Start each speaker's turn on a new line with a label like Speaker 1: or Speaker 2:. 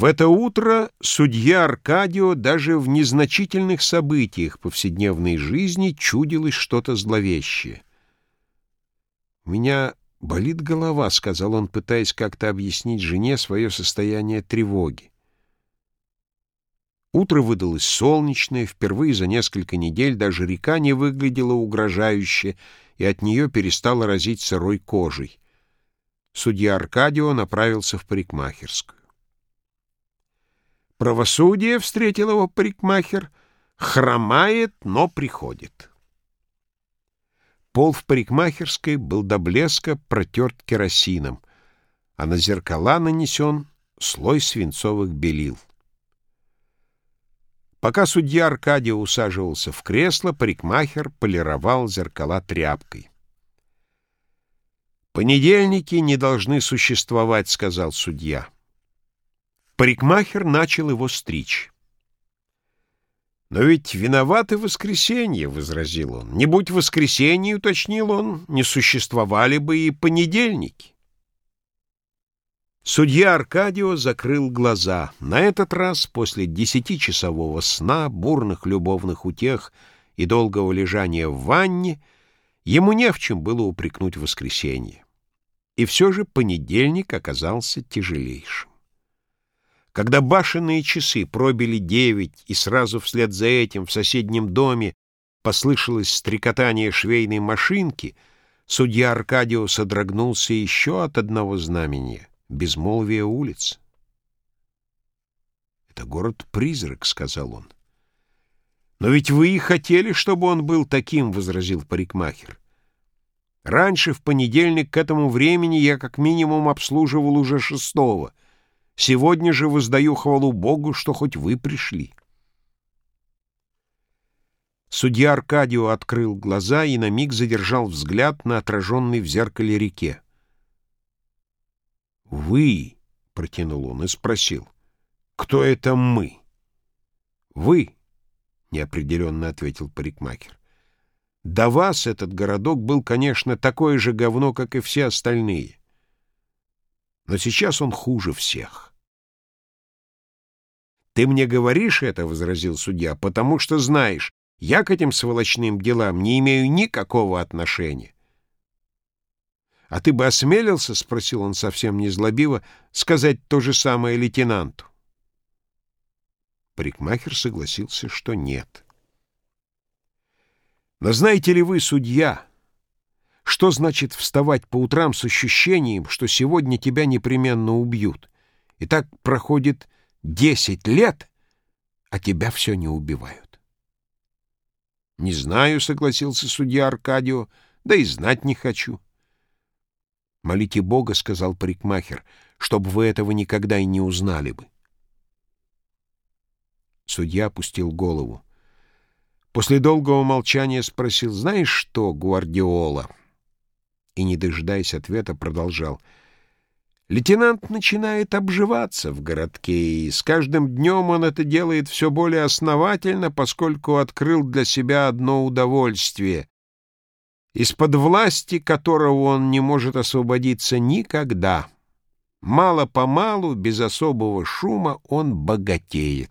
Speaker 1: В это утро судья Аркадио даже в незначительных событиях повседневной жизни чудилось что-то зловещее. «У меня болит голова», — сказал он, пытаясь как-то объяснить жене свое состояние тревоги. Утро выдалось солнечное, впервые за несколько недель даже река не выглядела угрожающе, и от нее перестала разить сырой кожей. Судья Аркадио направился в парикмахерскую. Правосудие, встретил его парикмахер, хромает, но приходит. Пол в парикмахерской был до блеска протерт керосином, а на зеркала нанесен слой свинцовых белил. Пока судья Аркадий усаживался в кресло, парикмахер полировал зеркала тряпкой. «Понедельники не должны существовать», — сказал судья. Парикмахер начал его стричь. «Но ведь виноваты воскресенье», — возразил он. «Не будь воскресенье, — уточнил он, — не существовали бы и понедельники». Судья Аркадио закрыл глаза. На этот раз, после десятичасового сна, бурных любовных утех и долгого лежания в ванне, ему не в чем было упрекнуть воскресенье. И все же понедельник оказался тяжелейшим. Когда башенные часы пробили девять, и сразу вслед за этим в соседнем доме послышалось стрекотание швейной машинки, судья Аркадио содрогнулся еще от одного знамения — безмолвия улиц. «Это город-призрак», — сказал он. «Но ведь вы и хотели, чтобы он был таким», — возразил парикмахер. «Раньше, в понедельник к этому времени, я как минимум обслуживал уже шестого — Сегодня же воздаю хвалу Богу, что хоть вы пришли. Судья Аркадио открыл глаза и на миг задержал взгляд на отраженный в зеркале реке. «Вы?» — протянул он и спросил. «Кто это мы?» «Вы», — неопределенно ответил парикмахер. «До вас этот городок был, конечно, такое же говно, как и все остальные. Но сейчас он хуже всех». «Ты мне говоришь это, — возразил судья, — потому что знаешь, я к этим сволочным делам не имею никакого отношения». «А ты бы осмелился, — спросил он совсем незлобиво, — сказать то же самое лейтенанту?» Парикмахер согласился, что нет. «Но знаете ли вы, судья, что значит вставать по утрам с ощущением, что сегодня тебя непременно убьют? И так проходит Десять лет, а тебя все не убивают. — Не знаю, — согласился судья Аркадио, — да и знать не хочу. — Молите Бога, — сказал парикмахер, — чтобы вы этого никогда и не узнали бы. Судья опустил голову. После долгого молчания спросил, «Знаешь что, Гвардиола?» И, не дожидаясь ответа, продолжал — Лейтенант начинает обживаться в городке, и с каждым днем он это делает все более основательно, поскольку открыл для себя одно удовольствие, из-под власти которого он не может освободиться никогда. Мало-помалу, без особого шума, он богатеет.